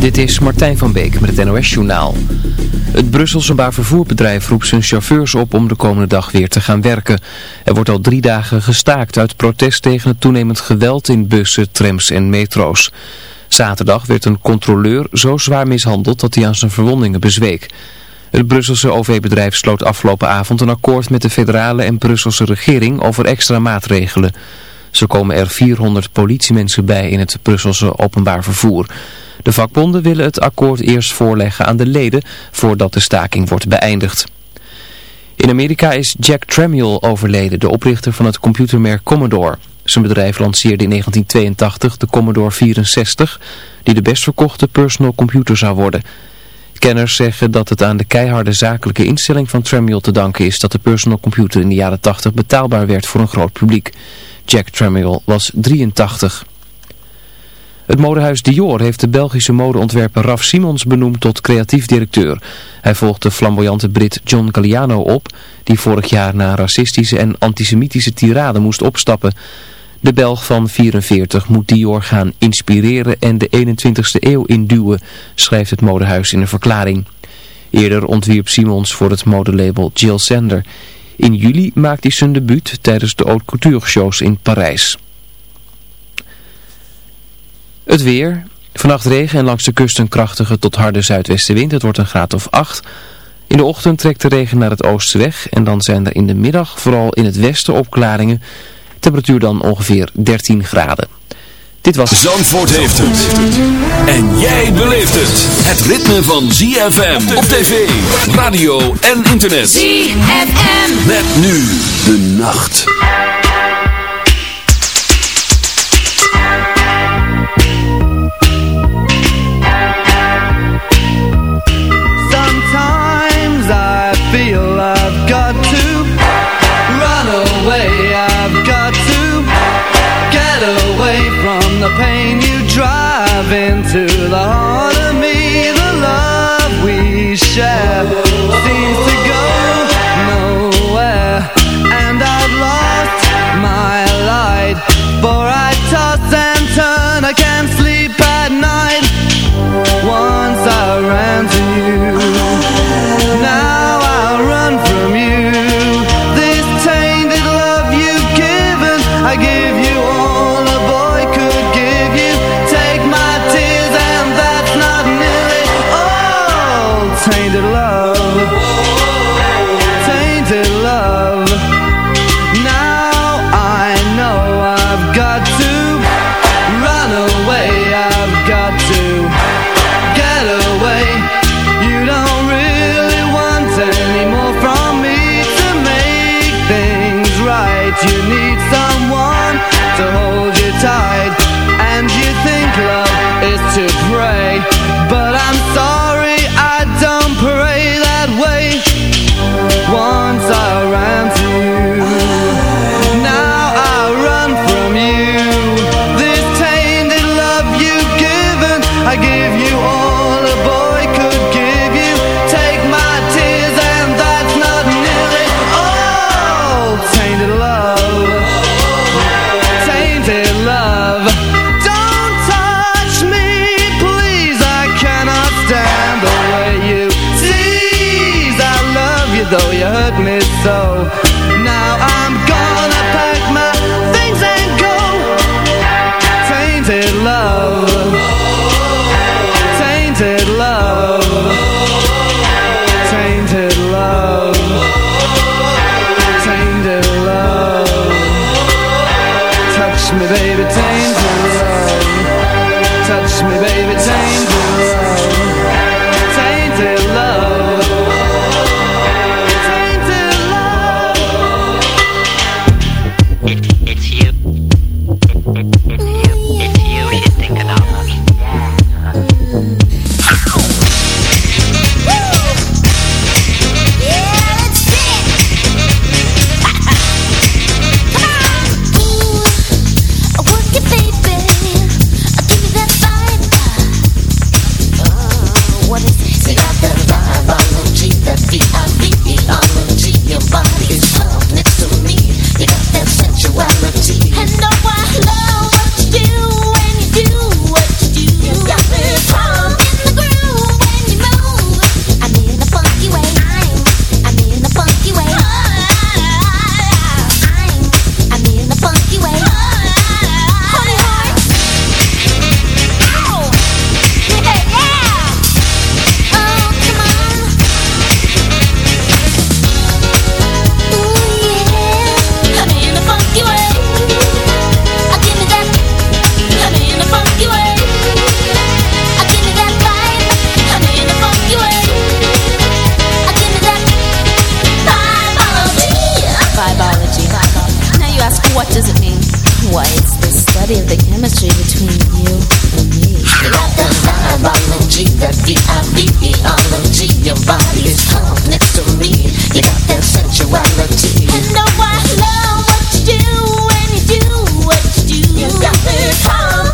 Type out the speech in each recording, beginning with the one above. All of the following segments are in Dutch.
Dit is Martijn van Beek met het NOS-journaal. Het Brusselse baarvervoerbedrijf roept zijn chauffeurs op om de komende dag weer te gaan werken. Er wordt al drie dagen gestaakt uit protest tegen het toenemend geweld in bussen, trams en metro's. Zaterdag werd een controleur zo zwaar mishandeld dat hij aan zijn verwondingen bezweek. Het Brusselse OV-bedrijf sloot afgelopen avond een akkoord met de federale en Brusselse regering over extra maatregelen. Zo komen er 400 politiemensen bij in het Brusselse openbaar vervoer. De vakbonden willen het akkoord eerst voorleggen aan de leden voordat de staking wordt beëindigd. In Amerika is Jack Tramiel overleden, de oprichter van het computermerk Commodore. Zijn bedrijf lanceerde in 1982 de Commodore 64, die de best verkochte personal computer zou worden. Kenners zeggen dat het aan de keiharde zakelijke instelling van Tramiel te danken is dat de personal computer in de jaren 80 betaalbaar werd voor een groot publiek. Jack Tramiel was 83. Het modehuis Dior heeft de Belgische modeontwerper Raf Simons benoemd tot creatief directeur. Hij volgt de flamboyante Brit John Galliano op, die vorig jaar na racistische en antisemitische tirade moest opstappen. De Belg van 44 moet Dior gaan inspireren en de 21ste eeuw induwen, schrijft het modehuis in een verklaring. Eerder ontwierp Simons voor het modelabel Jill Sander. In juli maakt hij zijn debuut tijdens de haute couture shows in Parijs. Het weer. Vannacht regen en langs de kust een krachtige tot harde zuidwestenwind. Het wordt een graad of 8. In de ochtend trekt de regen naar het oosten weg. En dan zijn er in de middag vooral in het westen opklaringen. Temperatuur dan ongeveer 13 graden. Dit was... Zandvoort heeft het. En jij beleeft het. Het ritme van ZFM op tv, radio en internet. ZFM. Met nu de nacht. So biology. Now you ask, what does it mean? Why, it's the study of the chemistry between you and me. Not the biology, that V-I-V-E-ology. Your body is home next to me. You got that sensuality. You know I love what you do when you do what you do. You got me calm.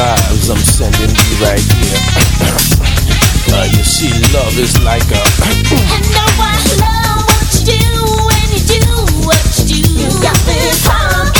vibes I'm sending you right here. uh, you see, love is like a. and no, I love what you do when you do what you do. You got this from.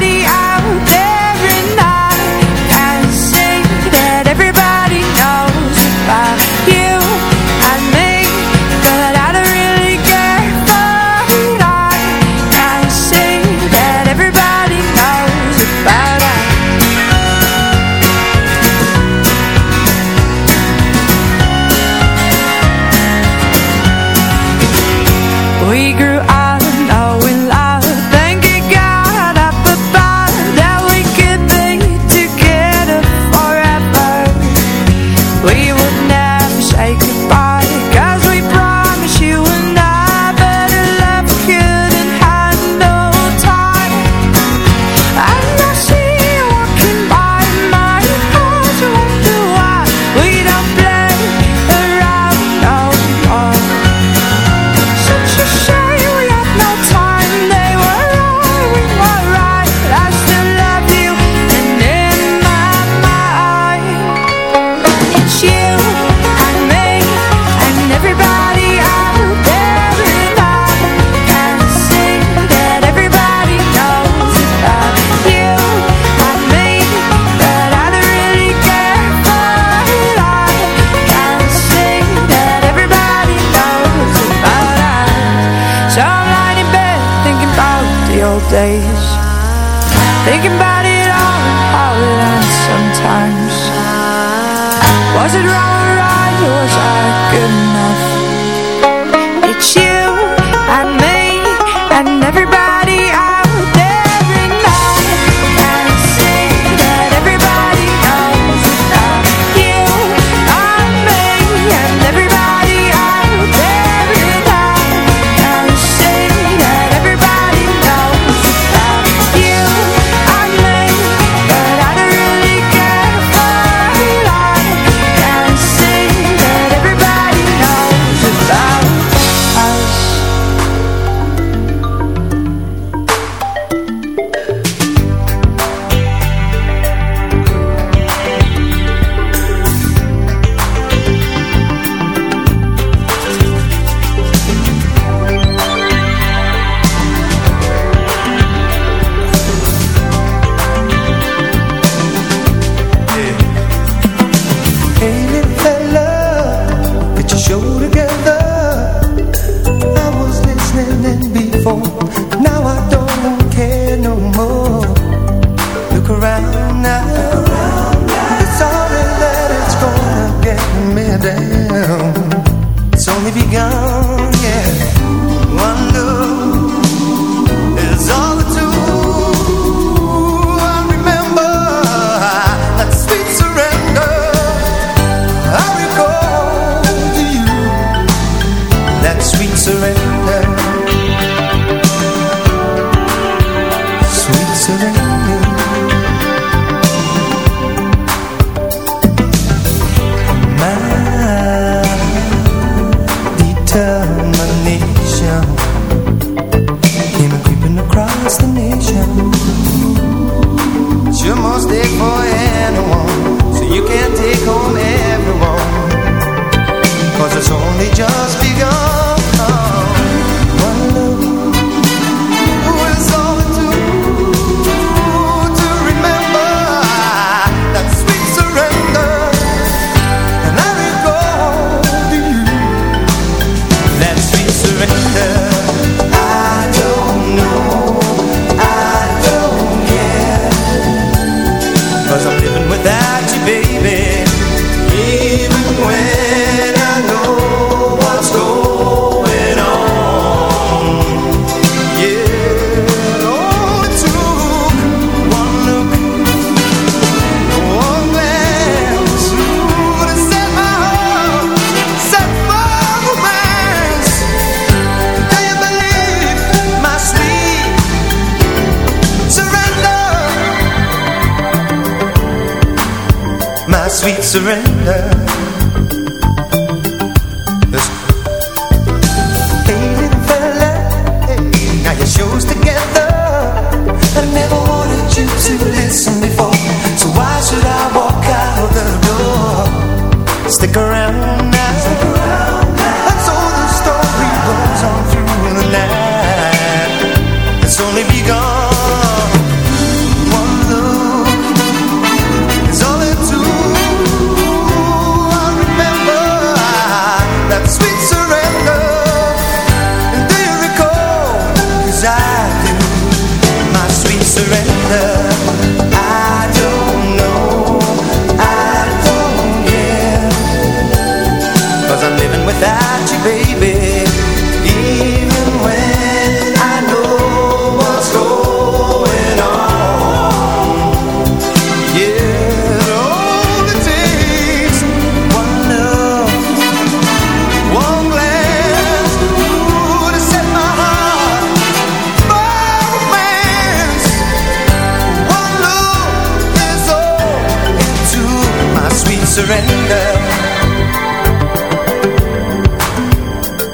surrender.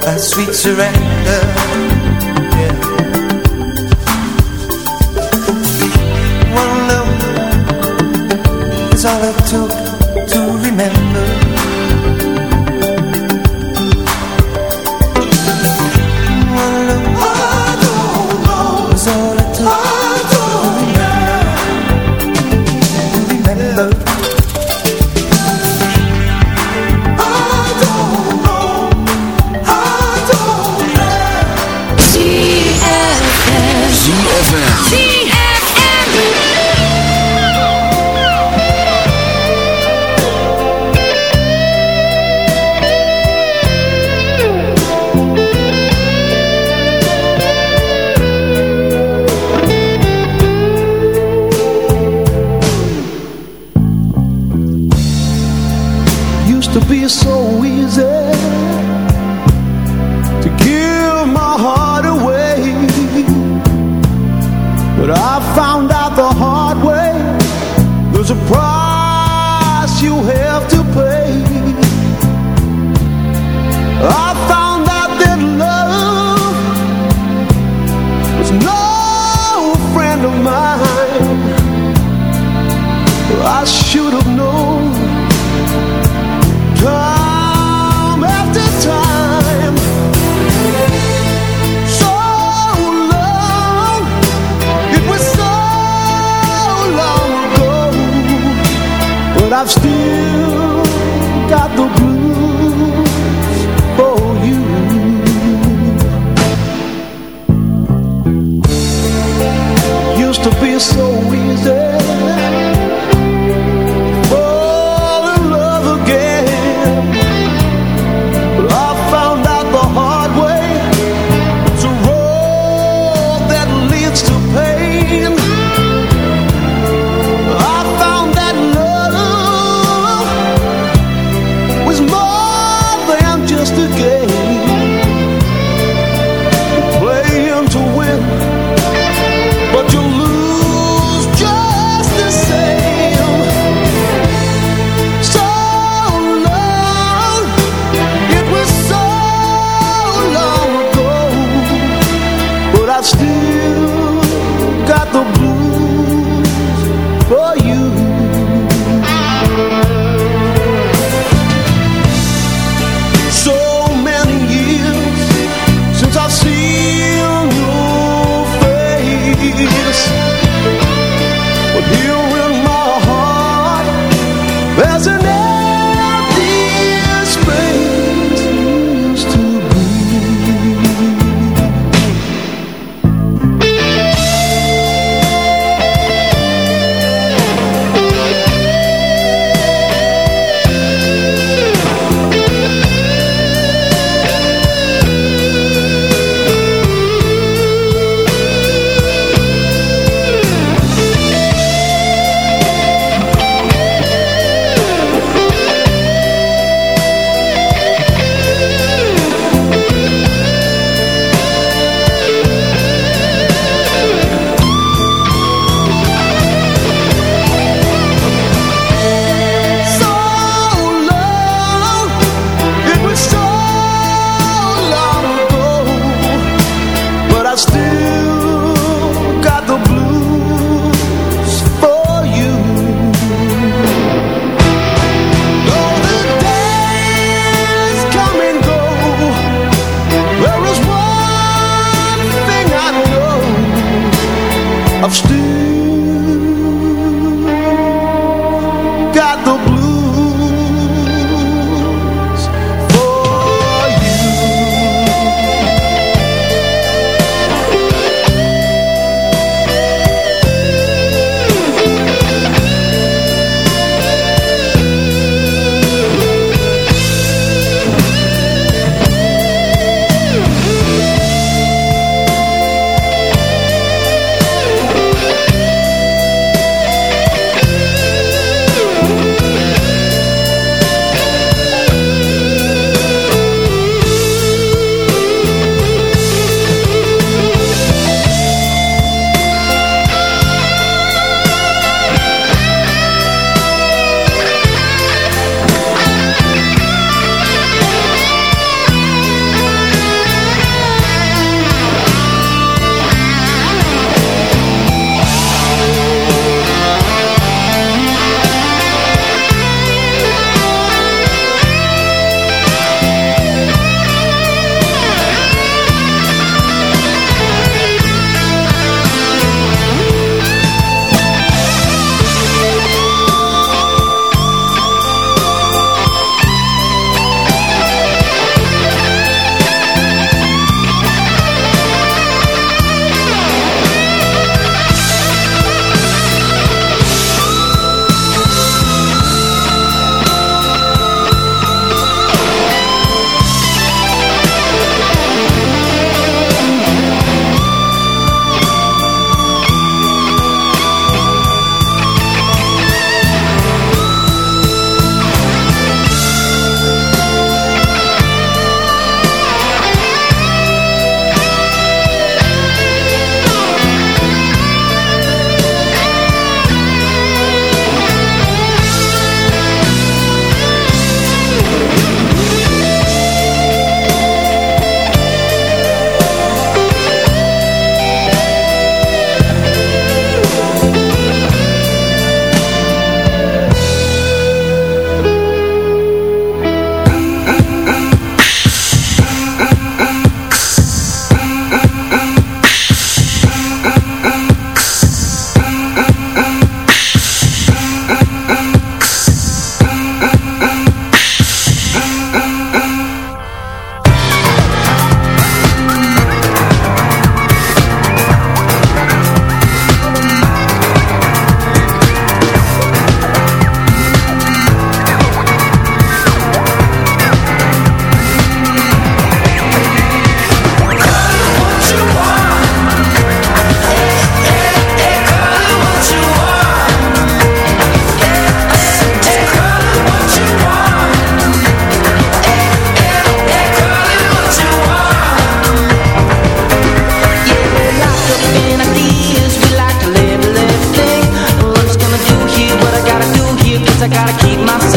That sweet surrender. One look is all it took to remember. so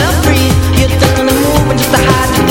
yourself free. You're done the move and just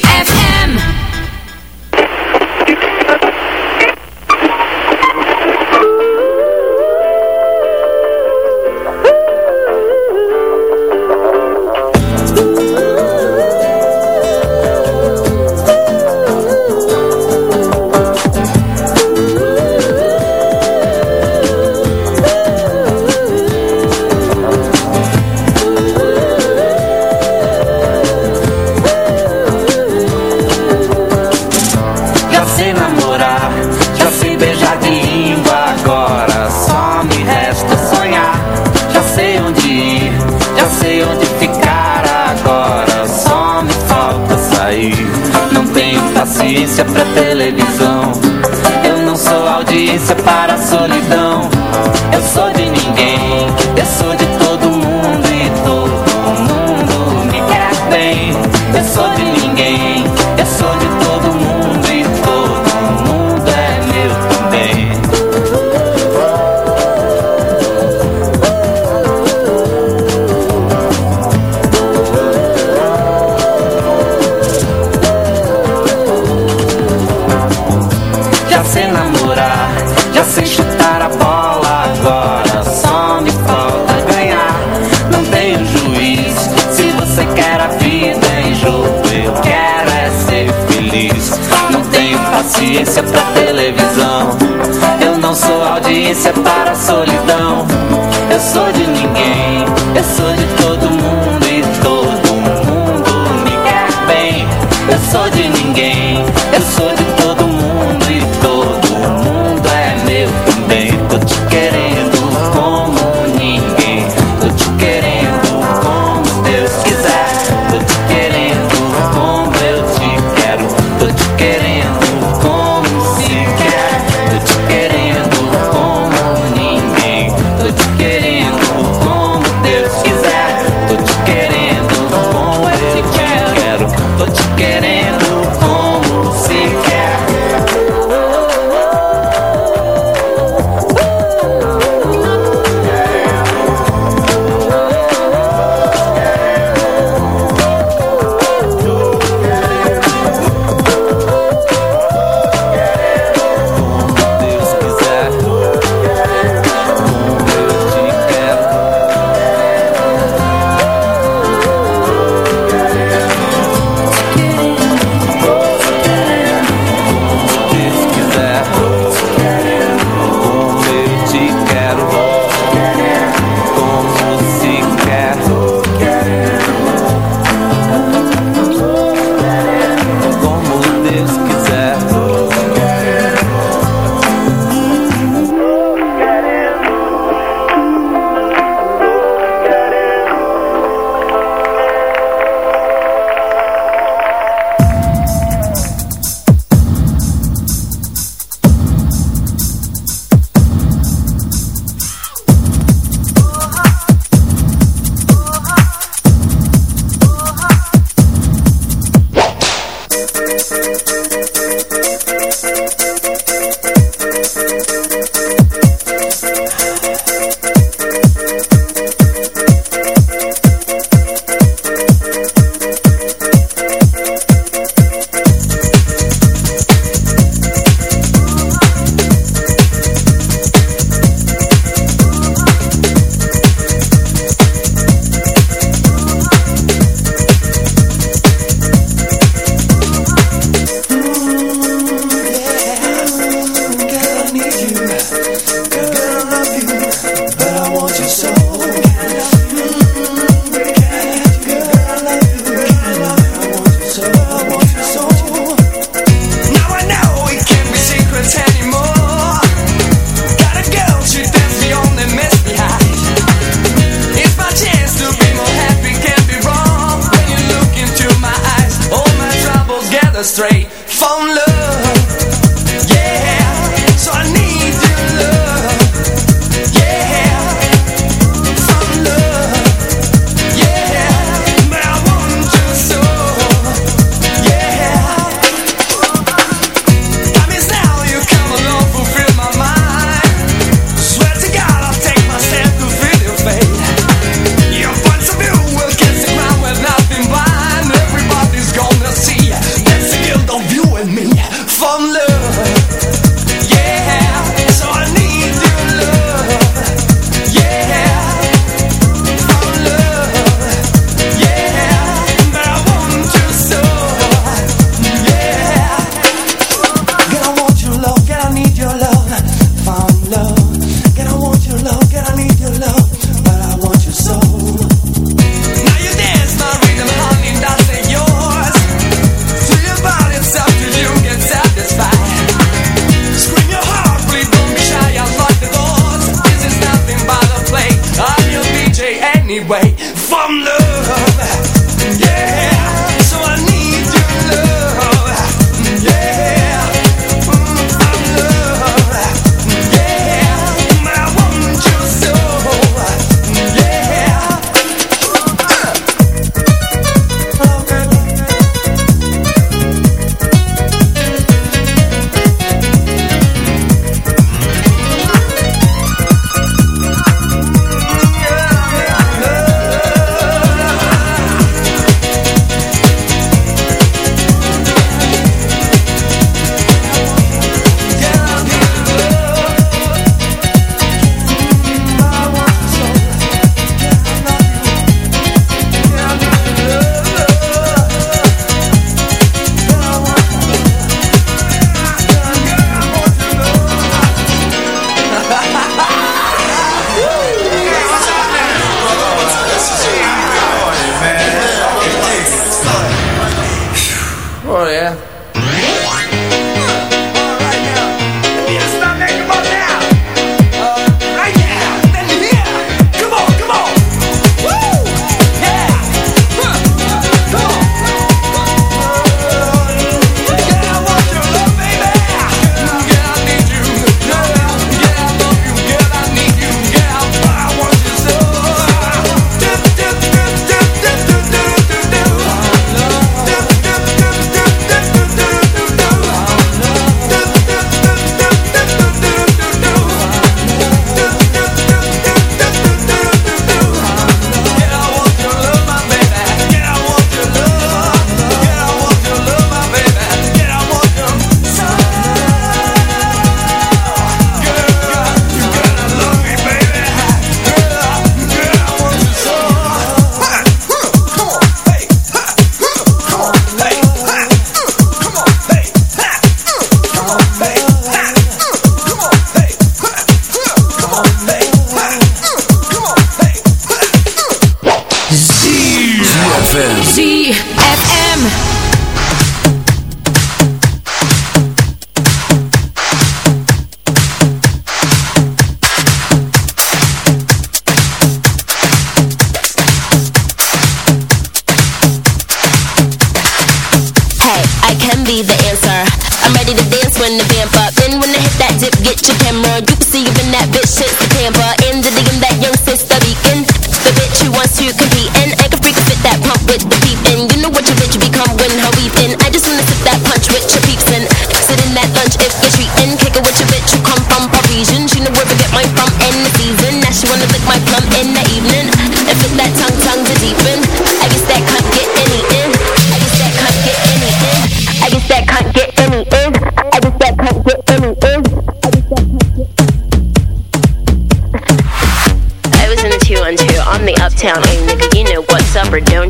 audiência pra televisão. Eu não sou audiência para audiência pra televisão. Eu não sou audiência para solidão. Eu sou de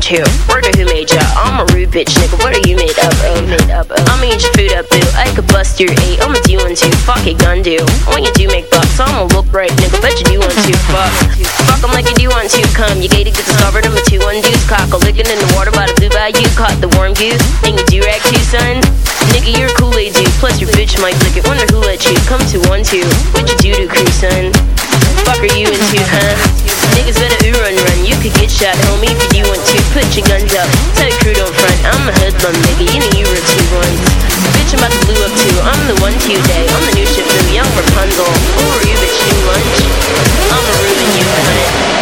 don't you? Word who made ya? I'm a rude bitch, nigga. What are you made up of? Made up of? I'ma eat your food up, boo. I could bust your eight. I'ma do one two. Fuck it, gun do. When you do make bucks, I'ma look right, nigga. Bet you do want to. Fuck. Fuck 'em like you do want to. Come, you gated, get discovered. I'm a two one deuce. Cock a licking in the water by the blue bayou. Caught the warm goose. And you do rag too, son. Nigga, you're a Kool-Aid dude. Plus your bitch might lick it. Wonder who let you come to one two. What you do to crew, son? Fuck are you into, huh? Niggas better ooh run run. You could get shot, homie, if you do want to. Put your guns up. Tell your crew don't front. I'm a hoodlum, nigga. You know you were two ones. Bitch, I'm about to blue up too. I'm the one two day. I'm the new ship new young Rapunzel. Who are you, bitch? New lunch? I'ma ruin you, cunt.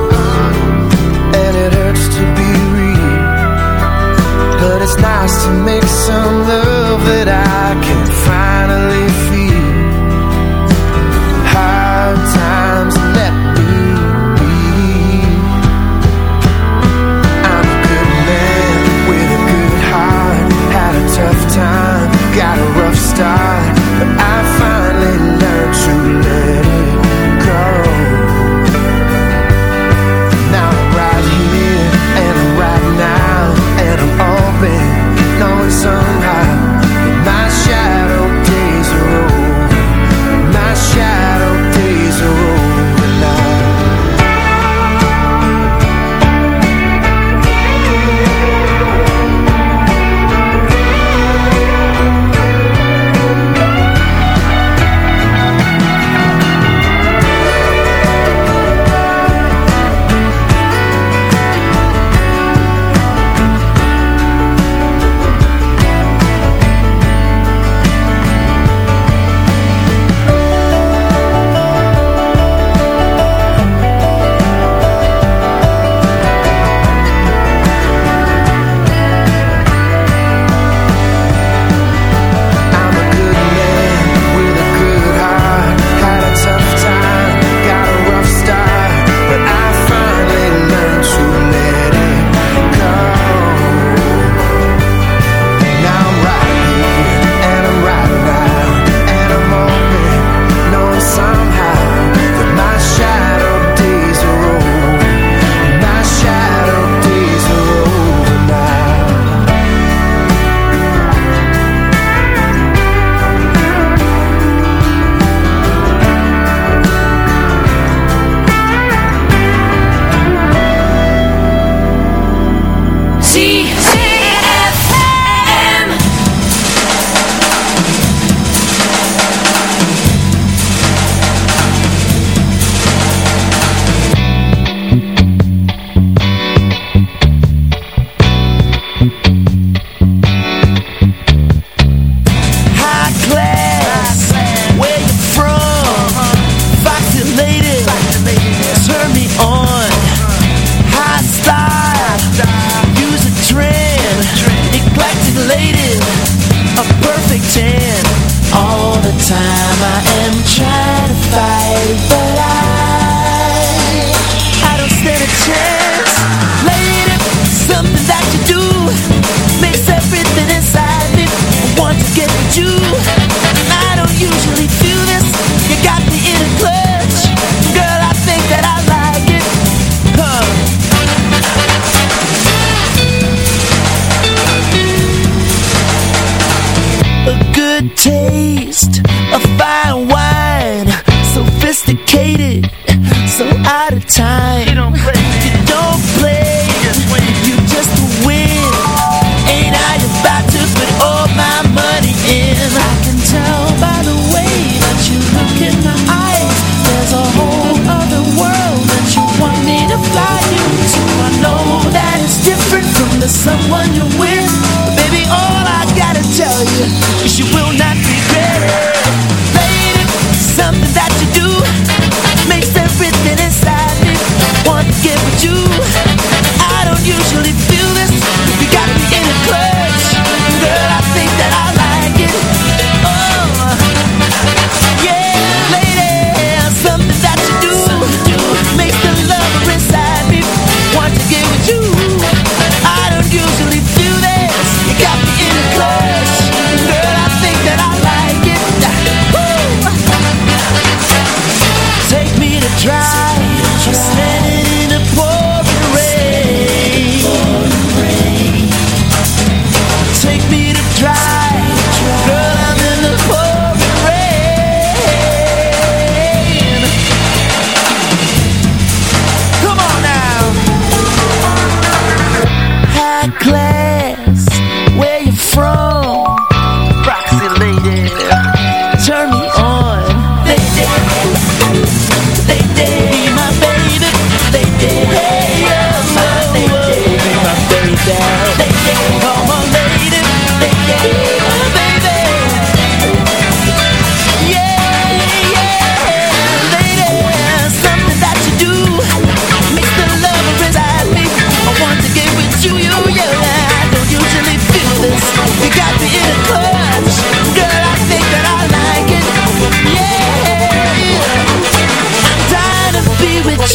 it's nice to make some love that I can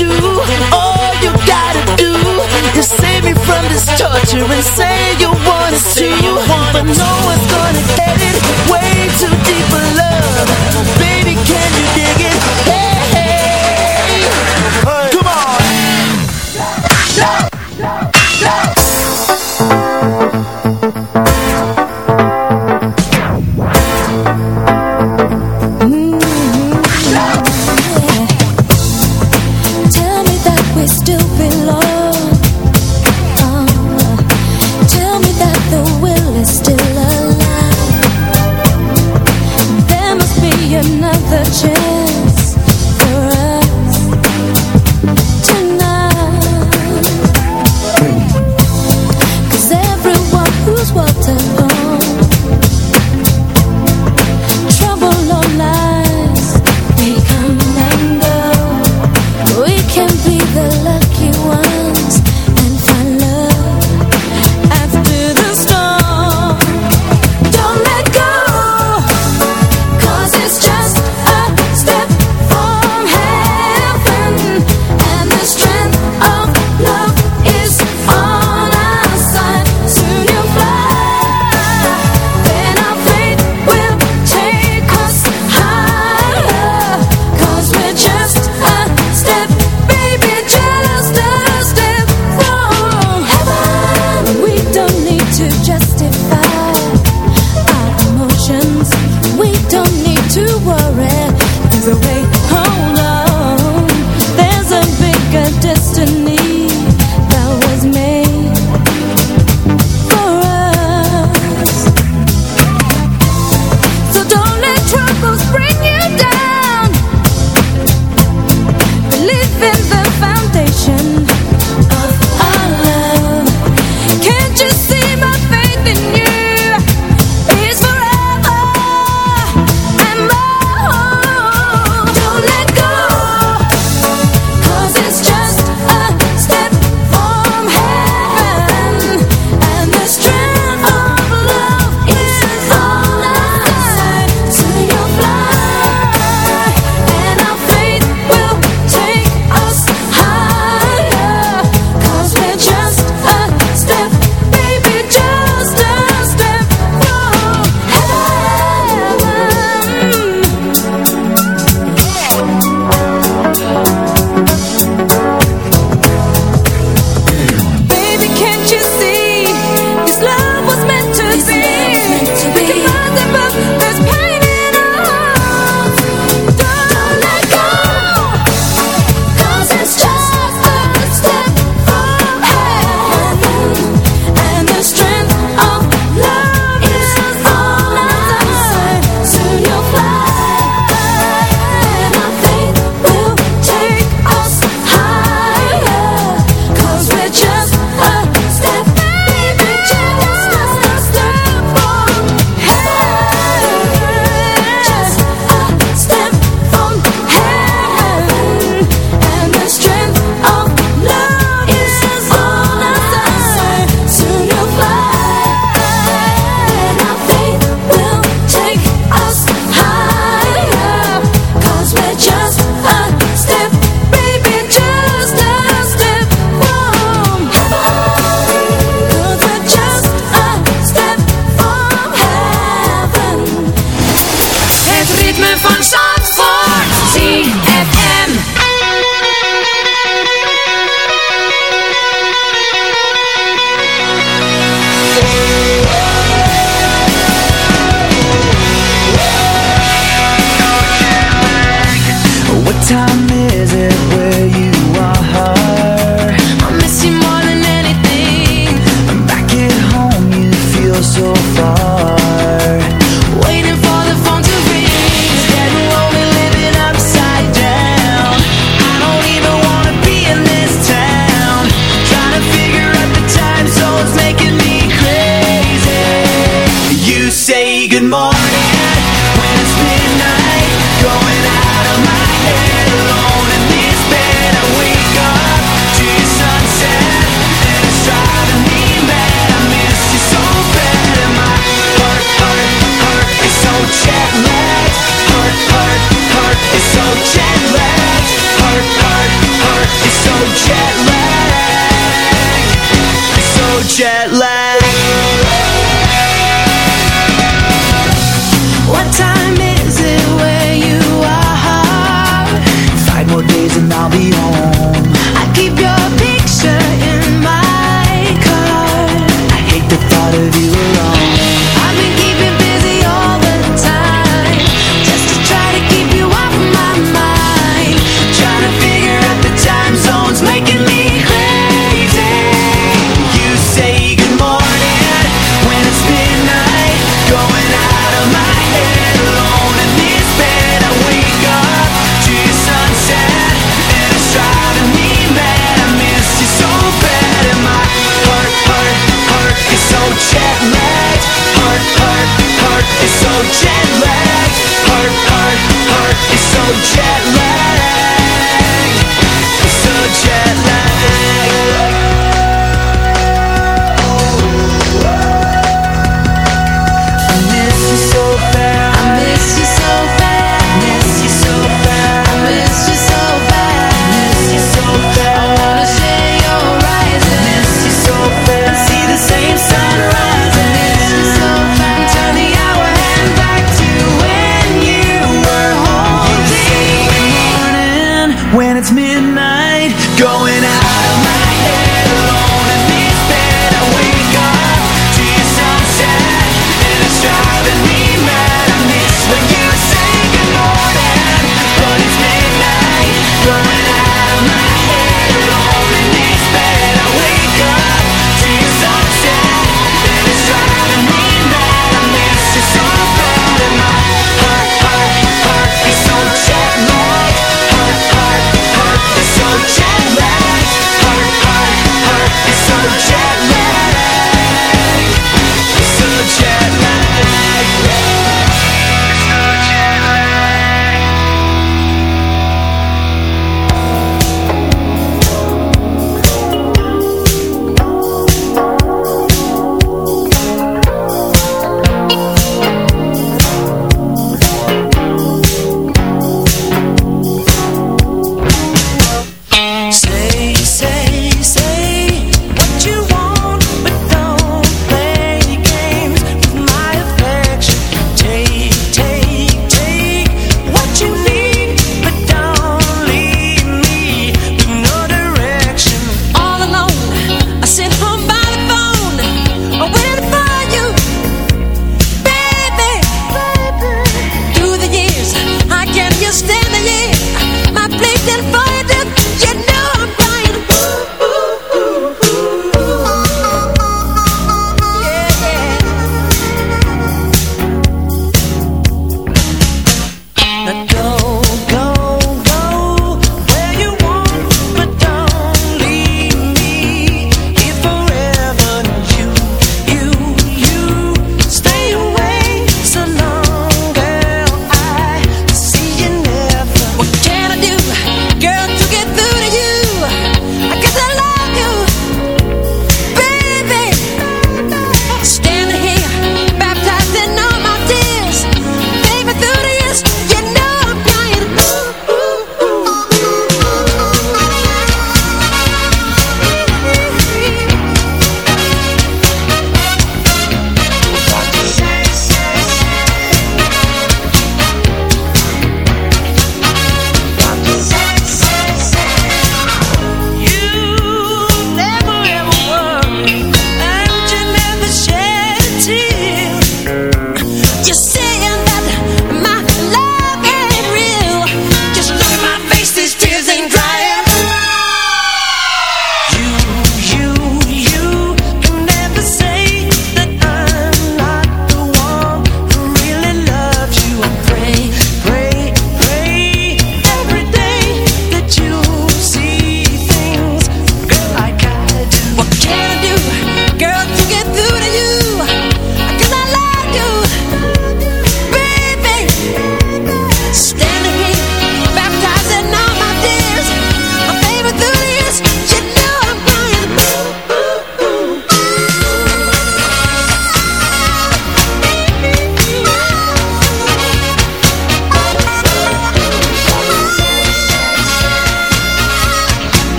you. All you gotta do Is save me from this torture And say you want us to But no one's gonna get it. Way too deep for love.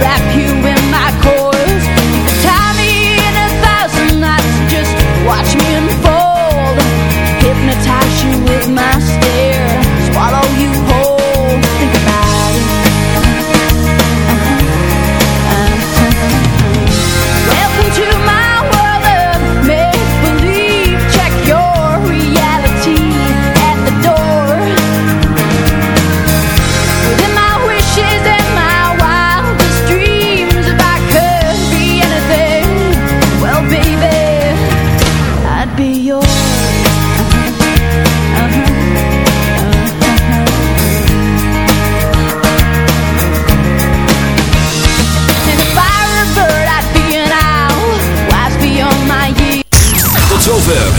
back